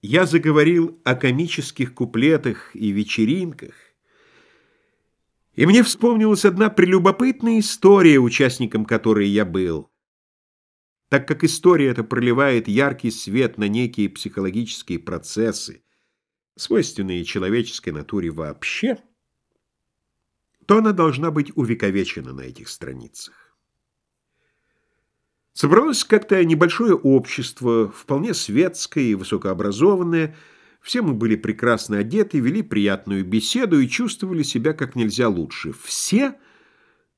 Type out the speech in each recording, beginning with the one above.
Я заговорил о комических куплетах и вечеринках, и мне вспомнилась одна прелюбопытная история, участником которой я был. Так как история эта проливает яркий свет на некие психологические процессы, свойственные человеческой натуре вообще, то она должна быть увековечена на этих страницах. Собралось как-то небольшое общество, вполне светское и высокообразованное. Все мы были прекрасно одеты, вели приятную беседу и чувствовали себя как нельзя лучше. Все,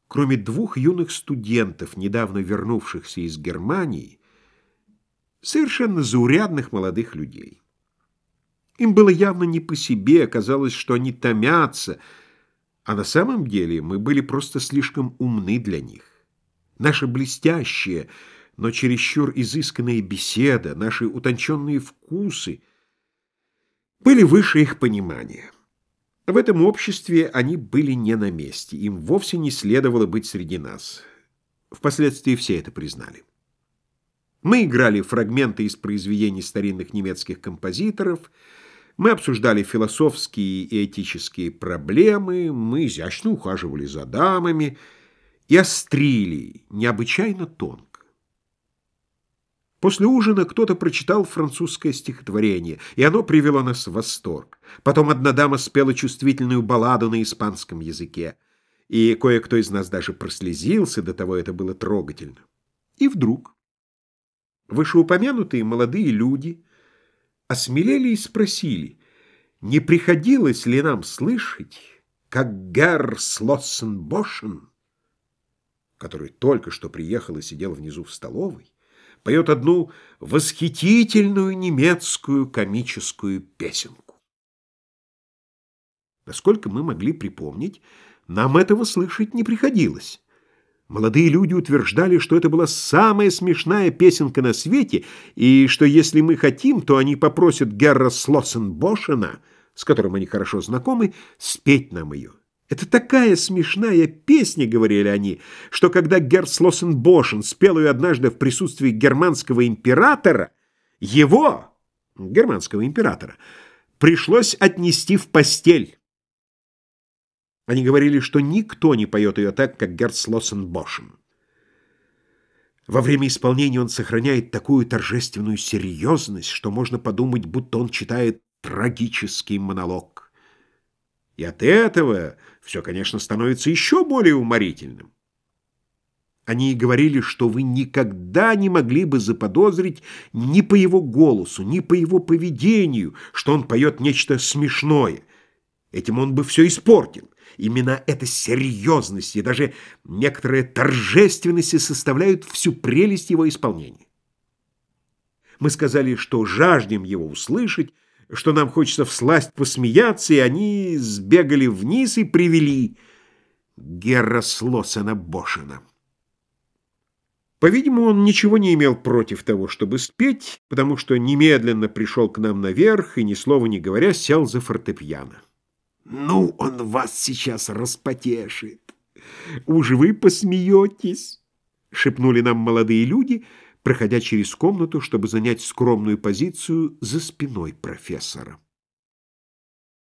кроме двух юных студентов, недавно вернувшихся из Германии, совершенно заурядных молодых людей. Им было явно не по себе, казалось, что они томятся, а на самом деле мы были просто слишком умны для них. Наша блестящая, но чересчур изысканная беседа, наши утонченные вкусы были выше их понимания. В этом обществе они были не на месте, им вовсе не следовало быть среди нас. Впоследствии все это признали. Мы играли фрагменты из произведений старинных немецких композиторов, мы обсуждали философские и этические проблемы, мы изящно ухаживали за дамами, и острили необычайно тонко. После ужина кто-то прочитал французское стихотворение, и оно привело нас в восторг. Потом одна дама спела чувствительную балладу на испанском языке, и кое-кто из нас даже прослезился, до того это было трогательно. И вдруг вышеупомянутые молодые люди осмелели и спросили, не приходилось ли нам слышать, как Герр Слоссенбошен который только что приехал и сидел внизу в столовой, поет одну восхитительную немецкую комическую песенку. Насколько мы могли припомнить, нам этого слышать не приходилось. Молодые люди утверждали, что это была самая смешная песенка на свете, и что если мы хотим, то они попросят Герра Слоссенбошена, с которым они хорошо знакомы, спеть нам ее. «Это такая смешная песня», — говорили они, «что когда Герцлосен Бошен спел ее однажды в присутствии германского императора, его, германского императора, пришлось отнести в постель». Они говорили, что никто не поет ее так, как Герцлосен Бошен. Во время исполнения он сохраняет такую торжественную серьезность, что можно подумать, будто он читает трагический монолог. И от этого все, конечно, становится еще более уморительным. Они говорили, что вы никогда не могли бы заподозрить ни по его голосу, ни по его поведению, что он поет нечто смешное. Этим он бы все испортил. Именно эта серьезность и даже некоторая торжественность составляют всю прелесть его исполнения. Мы сказали, что жаждем его услышать, что нам хочется всласть посмеяться, и они сбегали вниз и привели Герра Слоссена Бошена. По-видимому, он ничего не имел против того, чтобы спеть, потому что немедленно пришел к нам наверх и, ни слова не говоря, сел за фортепиано. «Ну, он вас сейчас распотешит! Уж вы посмеетесь!» — шепнули нам молодые люди — проходя через комнату, чтобы занять скромную позицию за спиной профессора.